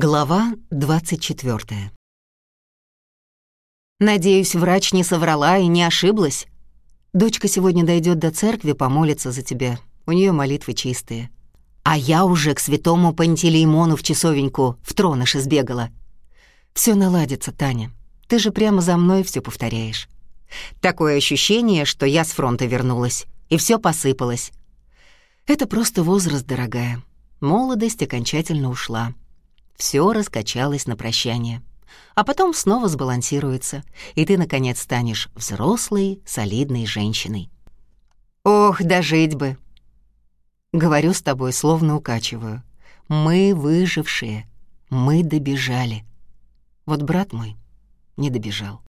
Глава 24 «Надеюсь, врач не соврала и не ошиблась. Дочка сегодня дойдет до церкви, помолится за тебя. У нее молитвы чистые. А я уже к святому Пантелеймону в часовеньку в троныш избегала. Все наладится, Таня. Ты же прямо за мной все повторяешь. Такое ощущение, что я с фронта вернулась, и все посыпалось. Это просто возраст, дорогая. Молодость окончательно ушла. Все раскачалось на прощание. А потом снова сбалансируется, и ты, наконец, станешь взрослой, солидной женщиной. Ох, дожить бы! Говорю с тобой, словно укачиваю. Мы выжившие, мы добежали. Вот брат мой не добежал.